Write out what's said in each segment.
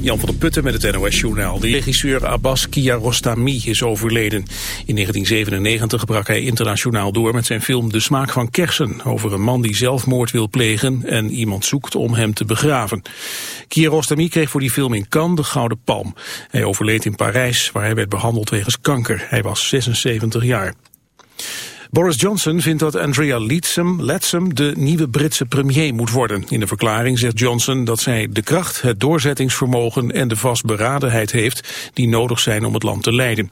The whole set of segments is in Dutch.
Jan van der Putten met het NOS-journaal. De regisseur Abbas Kiarostami is overleden. In 1997 brak hij internationaal door met zijn film De Smaak van Kersen... over een man die zelfmoord wil plegen en iemand zoekt om hem te begraven. Kiarostami kreeg voor die film in Cannes de Gouden Palm. Hij overleed in Parijs, waar hij werd behandeld wegens kanker. Hij was 76 jaar. Boris Johnson vindt dat Andrea Leadsom, de nieuwe Britse premier moet worden. In de verklaring zegt Johnson dat zij de kracht, het doorzettingsvermogen en de vastberadenheid heeft die nodig zijn om het land te leiden.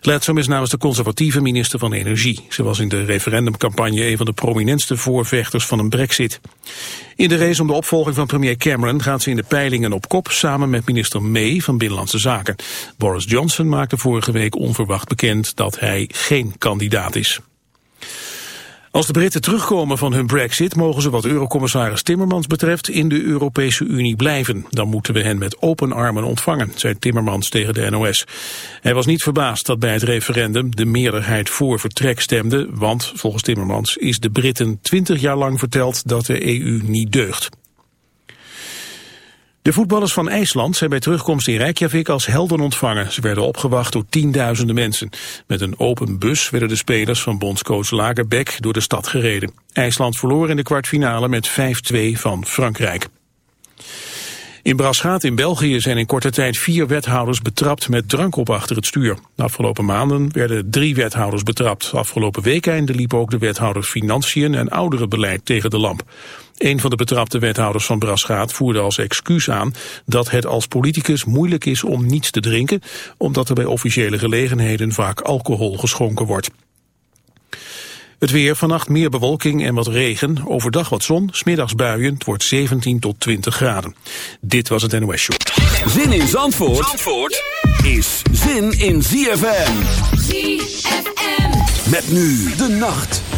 Leadsom is namens de conservatieve minister van Energie. Ze was in de referendumcampagne een van de prominentste voorvechters van een brexit. In de race om de opvolging van premier Cameron gaat ze in de peilingen op kop samen met minister May van Binnenlandse Zaken. Boris Johnson maakte vorige week onverwacht bekend dat hij geen kandidaat is. Als de Britten terugkomen van hun brexit mogen ze wat eurocommissaris Timmermans betreft in de Europese Unie blijven. Dan moeten we hen met open armen ontvangen, zei Timmermans tegen de NOS. Hij was niet verbaasd dat bij het referendum de meerderheid voor vertrek stemde, want volgens Timmermans is de Britten twintig jaar lang verteld dat de EU niet deugt. De voetballers van IJsland zijn bij terugkomst in Reykjavik als helden ontvangen. Ze werden opgewacht door tienduizenden mensen. Met een open bus werden de spelers van bondscoach Lagerbäck door de stad gereden. IJsland verloor in de kwartfinale met 5-2 van Frankrijk. In Braschaat in België zijn in korte tijd vier wethouders betrapt met drank op achter het stuur. De afgelopen maanden werden drie wethouders betrapt. Afgelopen weekende liep ook de wethouder Financiën en Ouderenbeleid tegen de lamp. Een van de betrapte wethouders van Braschaat voerde als excuus aan dat het als politicus moeilijk is om niets te drinken, omdat er bij officiële gelegenheden vaak alcohol geschonken wordt. Het weer, vannacht meer bewolking en wat regen. Overdag wat zon, smiddags buien. Het wordt 17 tot 20 graden. Dit was het NOS Show. Zin in Zandvoort, Zandvoort is zin in ZFM. ZFM. Met nu de nacht.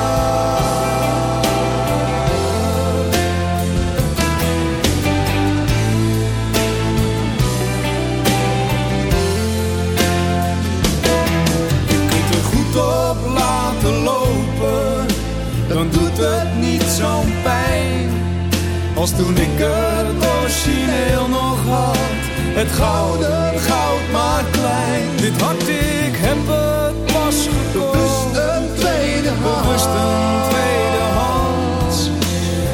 Dan doet het niet zo'n pijn. Als toen ik het origineel nog had, het gouden goud maar klein. Dit hart, ik heb het pas gekocht. Bewust een tweede hand. Bewust een tweede hand.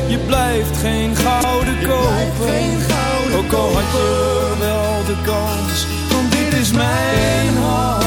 Je blijft geen gouden kopen. Ook al had je wel de kans. Want dit is mijn hart,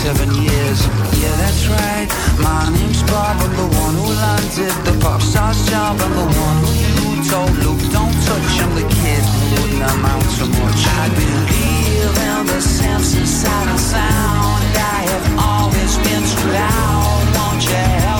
27 years. Yeah, that's right. My name's Bob. I'm the one who landed the pop star's job. I'm the one who told Luke, don't touch. I'm the kid who wouldn't amount to much. I believe in the sense inside of sound. I have always been too loud. Won't you help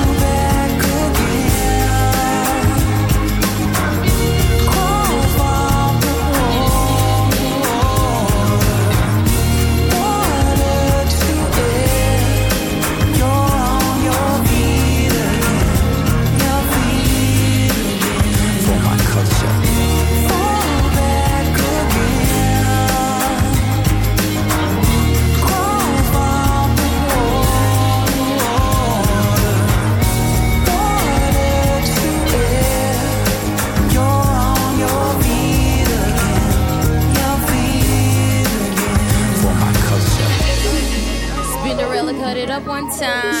time.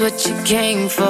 what you came for.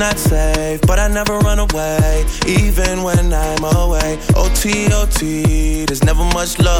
not safe, but I never run away, even when I'm away. OT, OT, there's never much love